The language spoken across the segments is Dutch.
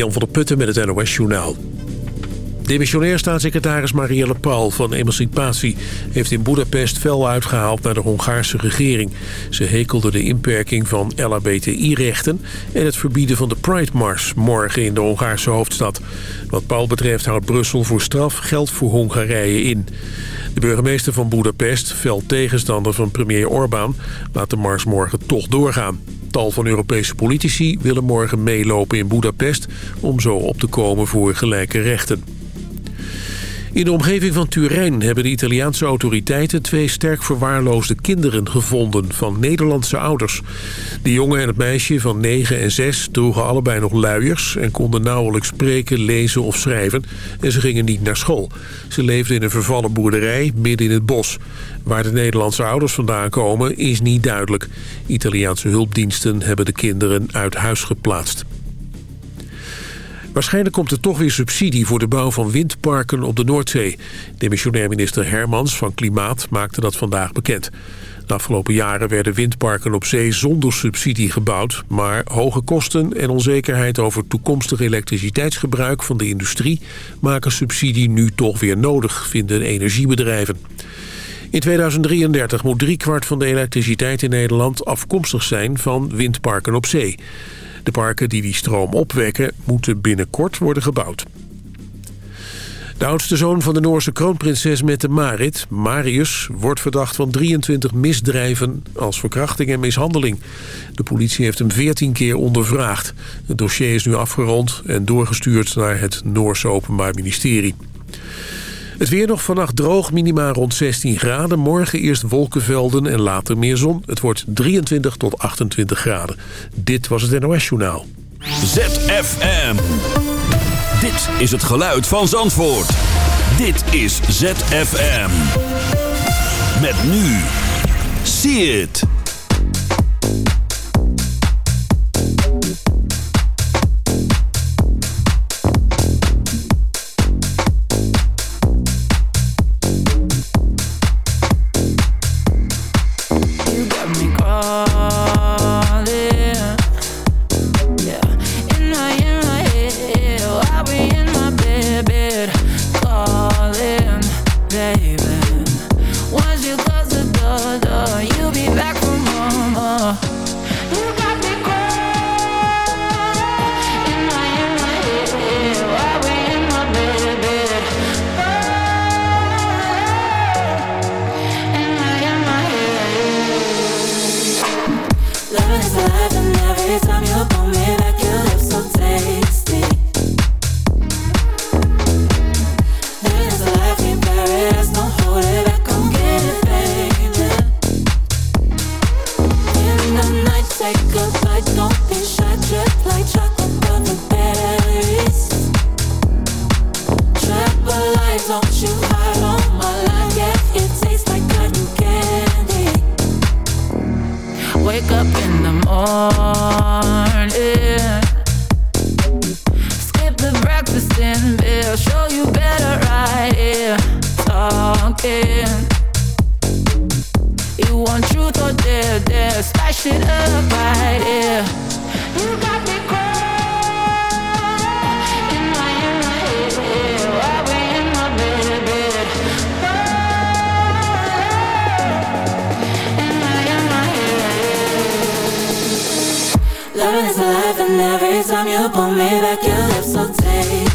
Jan van der Putten met het NOS Journaal. Demissionair staatssecretaris Marielle Paul van Emancipatie... heeft in Boedapest fel uitgehaald naar de Hongaarse regering. Ze hekelde de inperking van LHBTI-rechten... en het verbieden van de Pride Mars morgen in de Hongaarse hoofdstad. Wat Paul betreft houdt Brussel voor straf geld voor Hongarije in. De burgemeester van Boedapest, fel tegenstander van premier Orbán... laat de mars morgen toch doorgaan. Tal van Europese politici willen morgen meelopen in Boedapest... om zo op te komen voor gelijke rechten. In de omgeving van Turijn hebben de Italiaanse autoriteiten... twee sterk verwaarloosde kinderen gevonden van Nederlandse ouders. De jongen en het meisje van 9 en 6 droegen allebei nog luiers... en konden nauwelijks spreken, lezen of schrijven. En ze gingen niet naar school. Ze leefden in een vervallen boerderij midden in het bos. Waar de Nederlandse ouders vandaan komen is niet duidelijk. Italiaanse hulpdiensten hebben de kinderen uit huis geplaatst. Waarschijnlijk komt er toch weer subsidie voor de bouw van windparken op de Noordzee. Demissionair minister Hermans van Klimaat maakte dat vandaag bekend. De afgelopen jaren werden windparken op zee zonder subsidie gebouwd... maar hoge kosten en onzekerheid over toekomstig elektriciteitsgebruik van de industrie... maken subsidie nu toch weer nodig, vinden energiebedrijven. In 2033 moet driekwart van de elektriciteit in Nederland afkomstig zijn van windparken op zee. De parken die die stroom opwekken moeten binnenkort worden gebouwd. De oudste zoon van de Noorse kroonprinses Mette Marit, Marius... wordt verdacht van 23 misdrijven als verkrachting en mishandeling. De politie heeft hem 14 keer ondervraagd. Het dossier is nu afgerond en doorgestuurd naar het Noorse Openbaar Ministerie. Het weer nog vannacht droog, minima rond 16 graden. Morgen eerst wolkenvelden en later meer zon. Het wordt 23 tot 28 graden. Dit was het NOS Journaal. ZFM. Dit is het geluid van Zandvoort. Dit is ZFM. Met nu. See it. from you, pull me back, your lips so tasty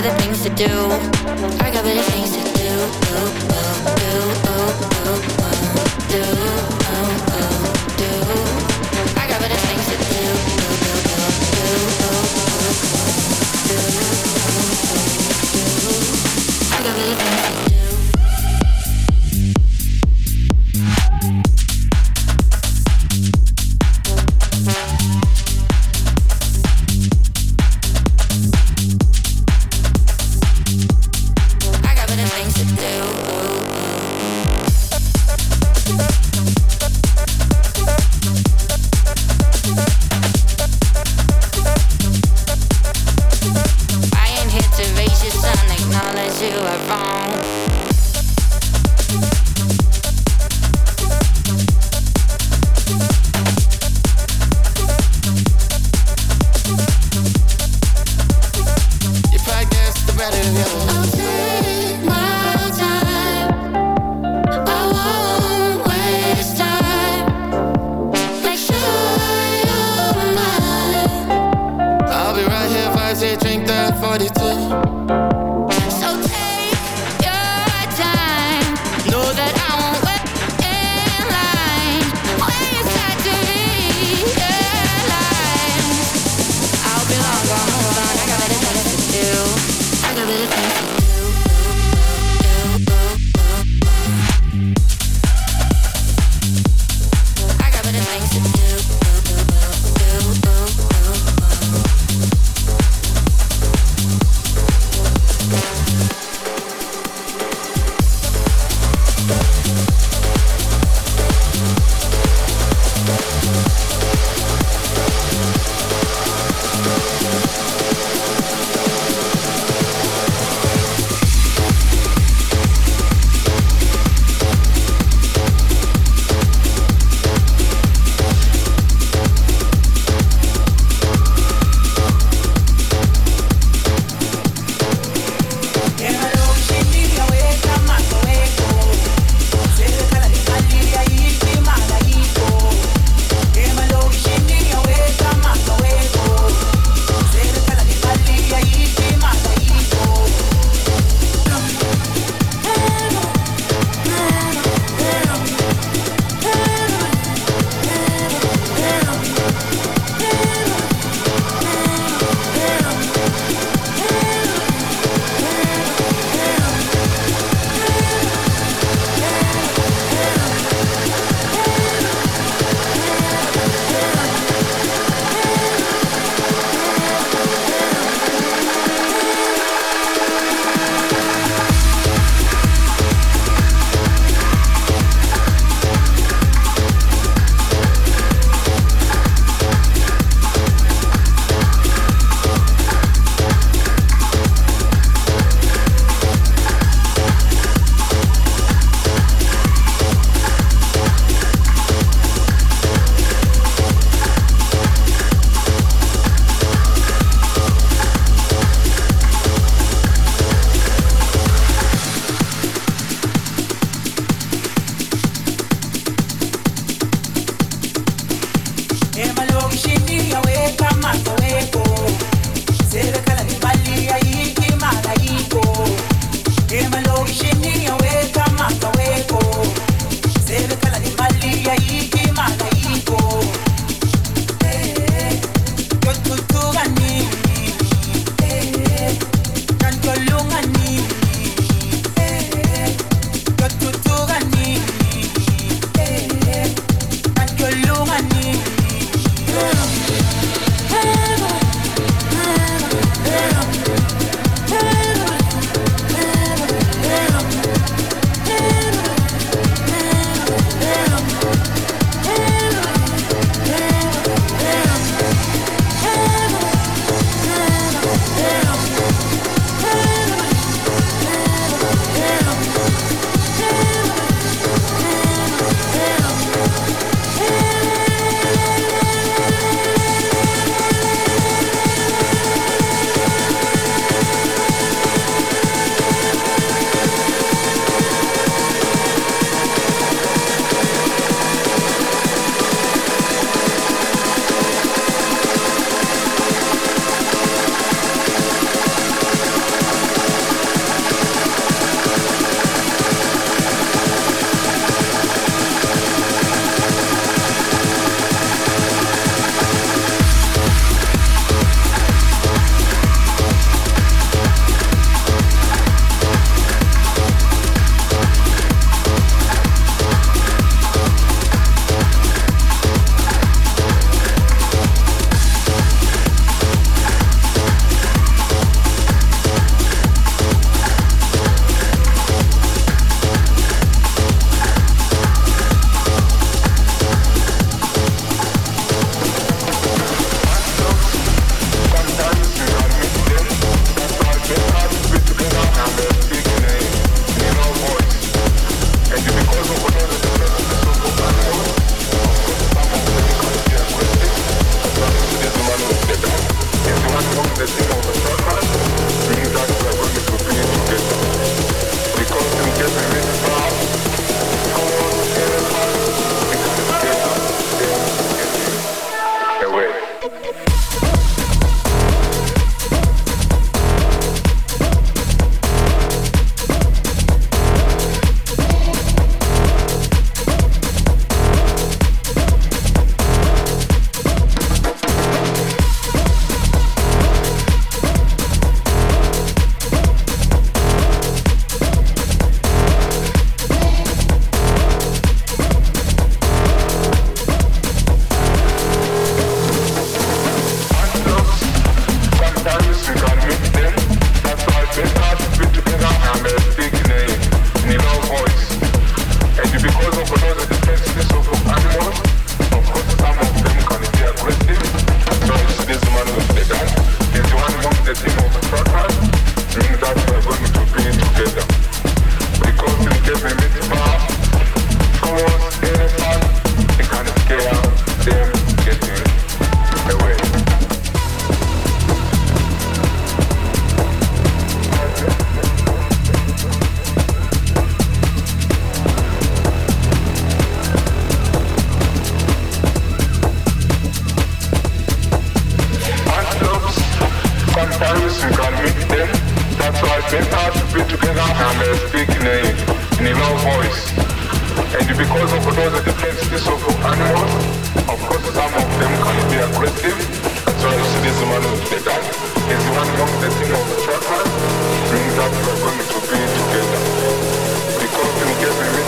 better things to do. I got better things She be a wake, come my wake up. She said. tried very hard to be together and uh, speak in a, in a low voice. And because of all those defenses of animals, of course some of them can be aggressive. That's why you see this one of the guy. He's one of the thing of chakras, brings up we're to be together. Because in case we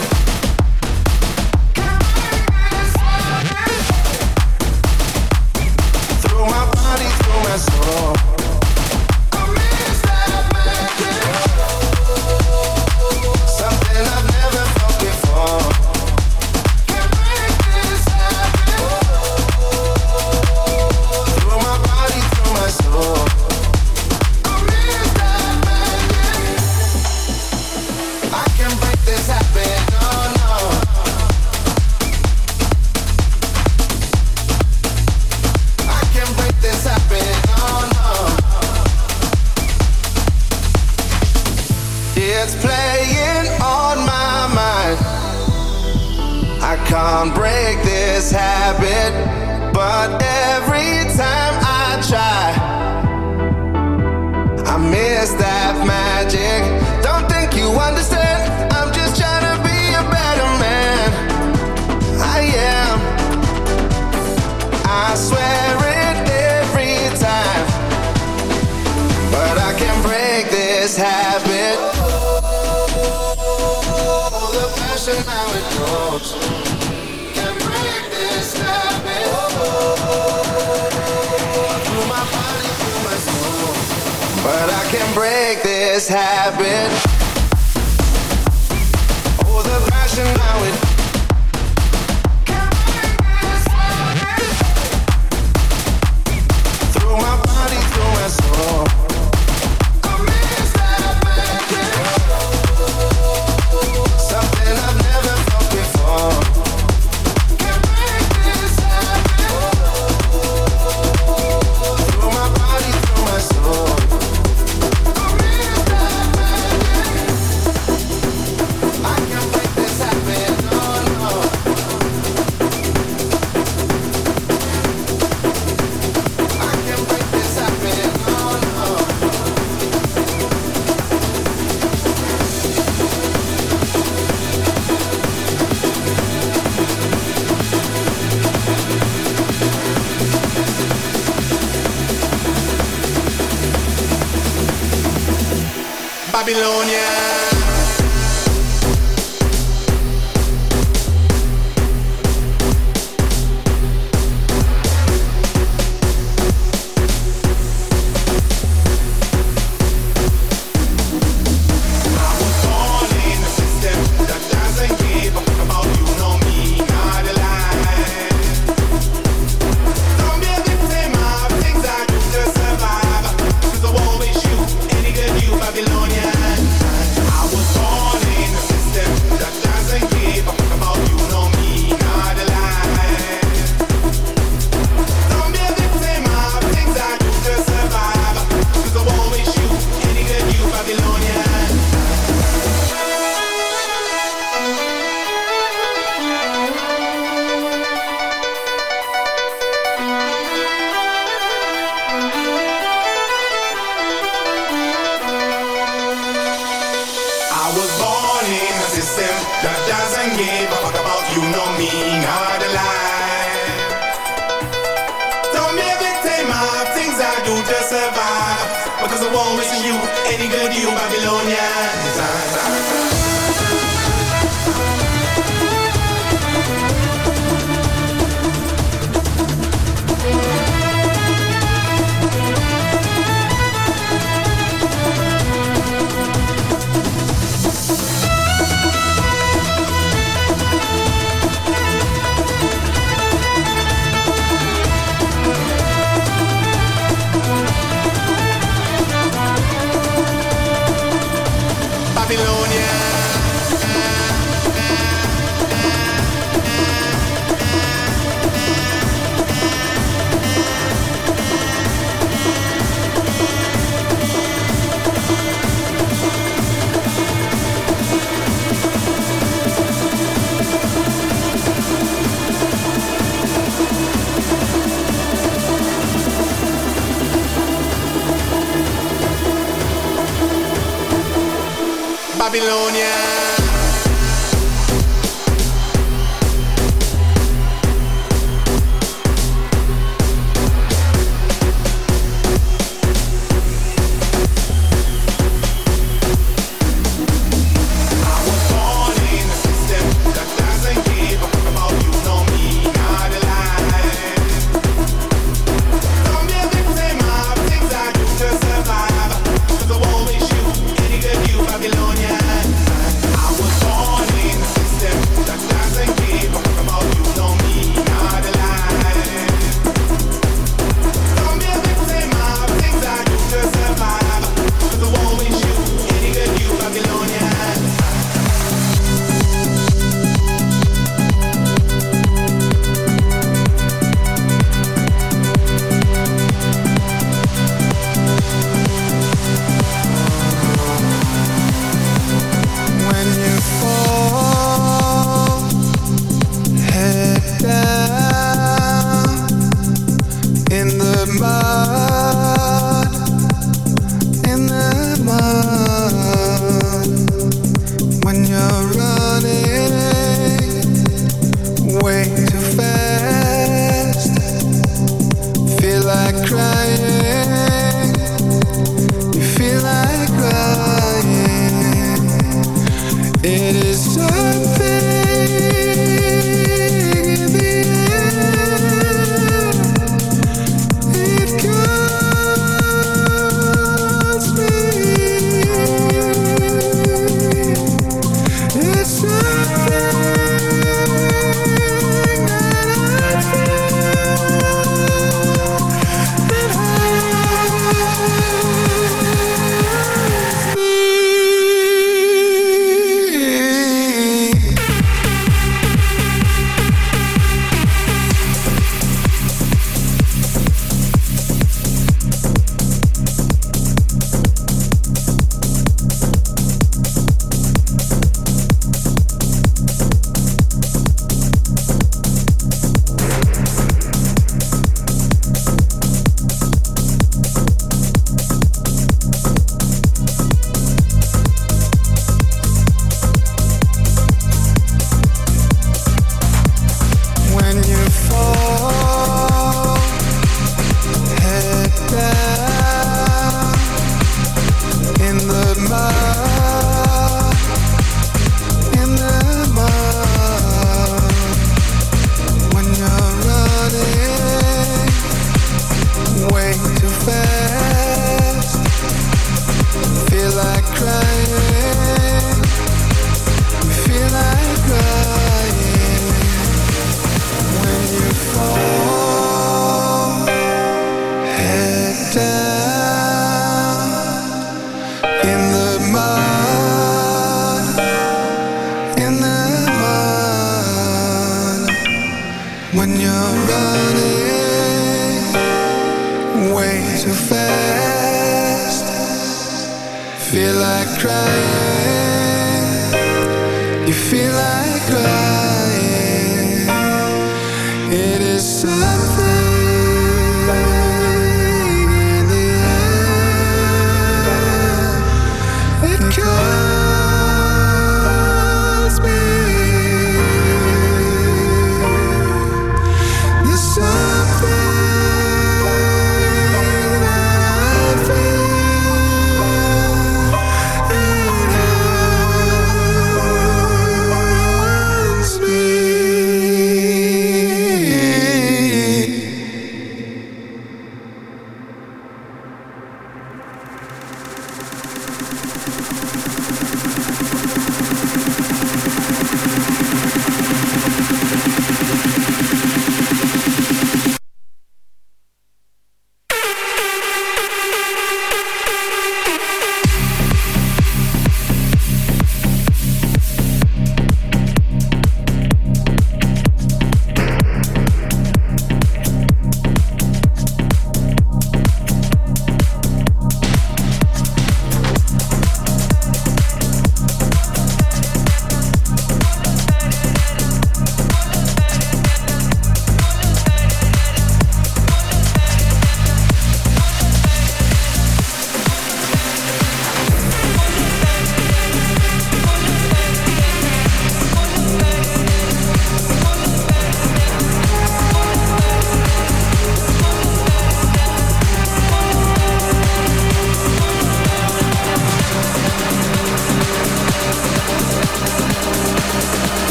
and give a fuck about you, no mean or the lie. Don't be a victim of things I do to survive. Because I won't miss you, any good you, Babylonian.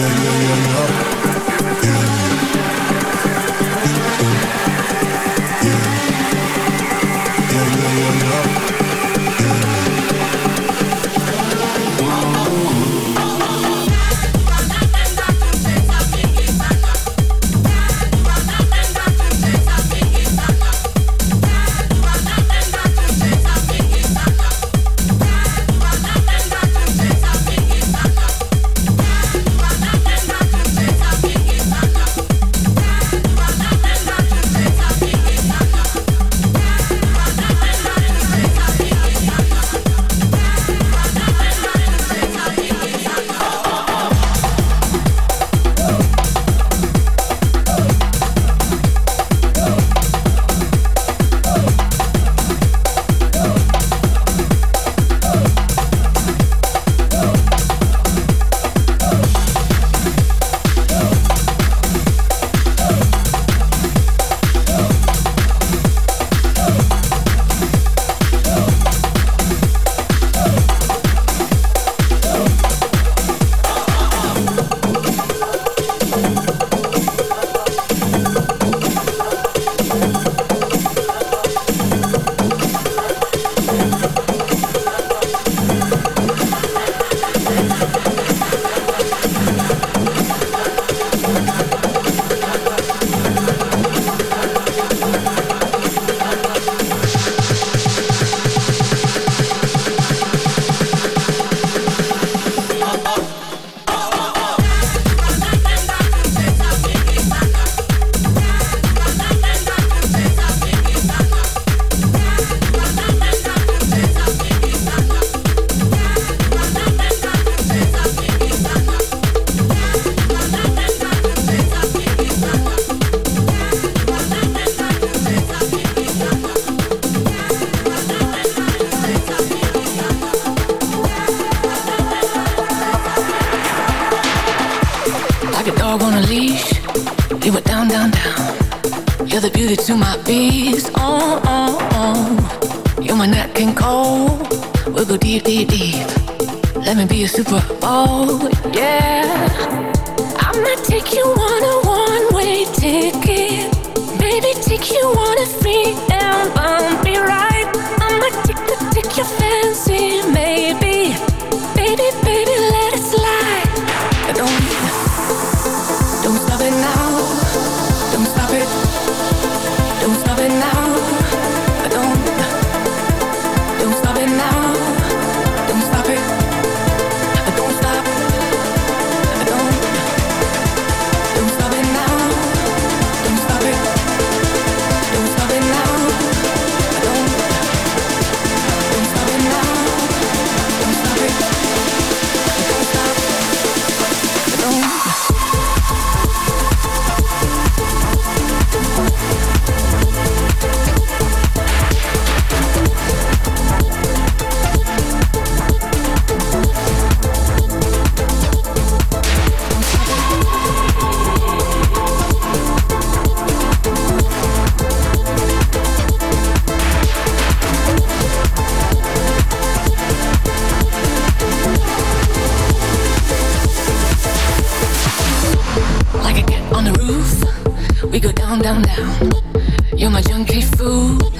stop it now. down, down, down. You're my junkie food.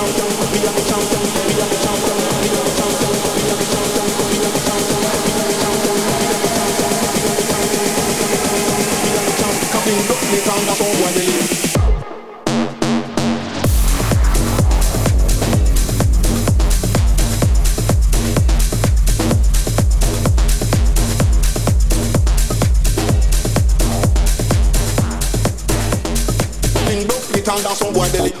and that's some boy belly